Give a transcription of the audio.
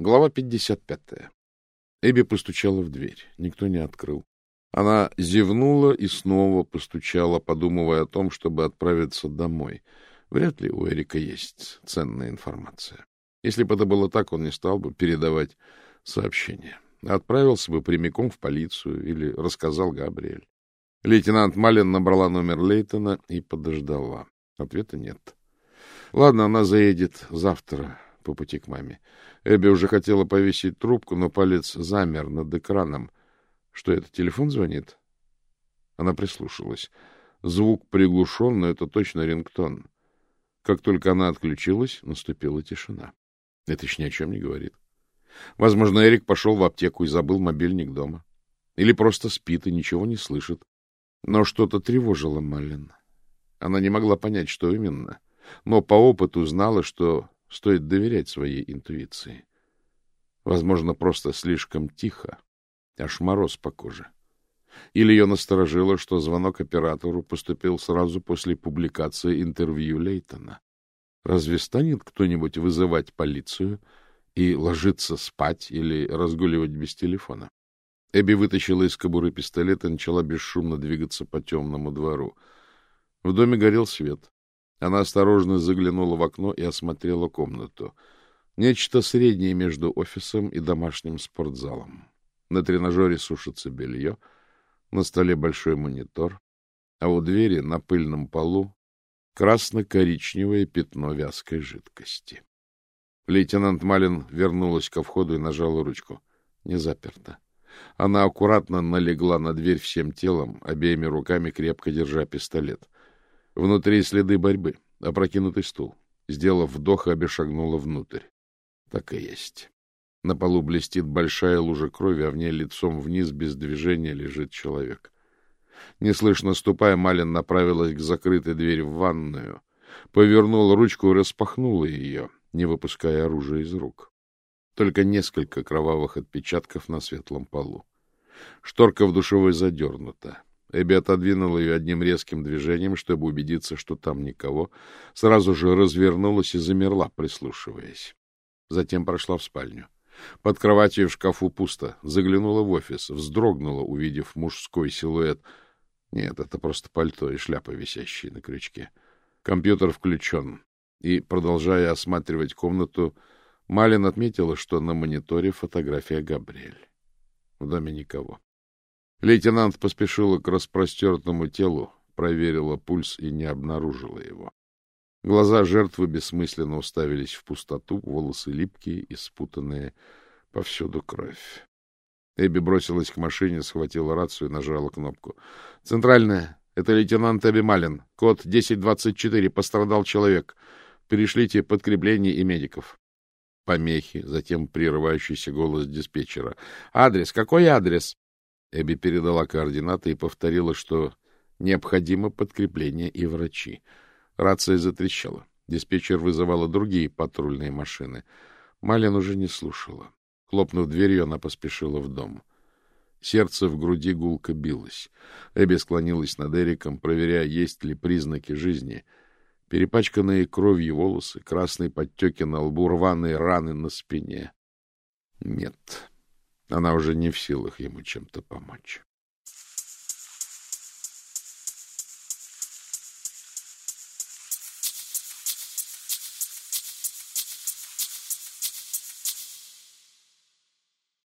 Глава 55. Эбби постучала в дверь. Никто не открыл. Она зевнула и снова постучала, подумывая о том, чтобы отправиться домой. Вряд ли у Эрика есть ценная информация. Если бы это было так, он не стал бы передавать сообщение. Отправился бы прямиком в полицию или рассказал Габриэль. Лейтенант Малин набрала номер Лейтона и подождала. Ответа нет. Ладно, она заедет завтра по пути к маме. Эбби уже хотела повесить трубку, но палец замер над экраном. Что это, телефон звонит? Она прислушалась. Звук приглушен, но это точно рингтон. Как только она отключилась, наступила тишина. Это еще ни о чем не говорит. Возможно, Эрик пошел в аптеку и забыл мобильник дома. Или просто спит и ничего не слышит. Но что-то тревожило Маллин. Она не могла понять, что именно, но по опыту знала, что стоит доверять своей интуиции. Возможно, просто слишком тихо, аж мороз по коже. Или ее насторожило, что звонок оператору поступил сразу после публикации интервью Лейтона. Разве станет кто-нибудь вызывать полицию и ложиться спать или разгуливать без телефона? Эбби вытащила из кобуры пистолет и начала бесшумно двигаться по темному двору. В доме горел свет. Она осторожно заглянула в окно и осмотрела комнату. Нечто среднее между офисом и домашним спортзалом. На тренажере сушится белье, на столе большой монитор, а у двери на пыльном полу красно-коричневое пятно вязкой жидкости. Лейтенант Малин вернулась ко входу и нажала ручку. Не заперто. Она аккуратно налегла на дверь всем телом, обеими руками крепко держа пистолет. Внутри следы борьбы, опрокинутый стул. Сделав вдох, Аби шагнула внутрь. Так и есть. На полу блестит большая лужа крови, а в ней лицом вниз без движения лежит человек. Неслышно ступая, Малин направилась к закрытой двери в ванную, повернула ручку и распахнула ее, не выпуская оружия из рук. Только несколько кровавых отпечатков на светлом полу. Шторка в душевой задернута. Эбби отодвинула ее одним резким движением, чтобы убедиться, что там никого. Сразу же развернулась и замерла, прислушиваясь. Затем прошла в спальню. Под кроватью в шкафу пусто. Заглянула в офис, вздрогнула, увидев мужской силуэт. Нет, это просто пальто и шляпа, висящие на крючке. Компьютер включен. И, продолжая осматривать комнату, Малин отметила, что на мониторе фотография Габриэль. В доме никого. Лейтенант поспешила к распростертому телу, проверила пульс и не обнаружила его. Глаза жертвы бессмысленно уставились в пустоту, волосы липкие и спутанные, повсюду кровь. Эбби бросилась к машине, схватила рацию и нажала кнопку. — Центральная. Это лейтенант Эбби Малин. Код 1024. Пострадал человек. Перешлите подкрепление и медиков помехи, затем прерывающийся голос диспетчера. «Адрес? Какой адрес?» Эбби передала координаты и повторила, что необходимо подкрепление и врачи. Рация затрещала. Диспетчер вызывала другие патрульные машины. Малин уже не слушала. Хлопнув дверью, она поспешила в дом. Сердце в груди гулко билось. Эбби склонилась над Эриком, проверяя, есть ли признаки жизни — перепачканные кровью волосы, красные подтеки на лбу, рваные раны на спине. Нет, она уже не в силах ему чем-то помочь.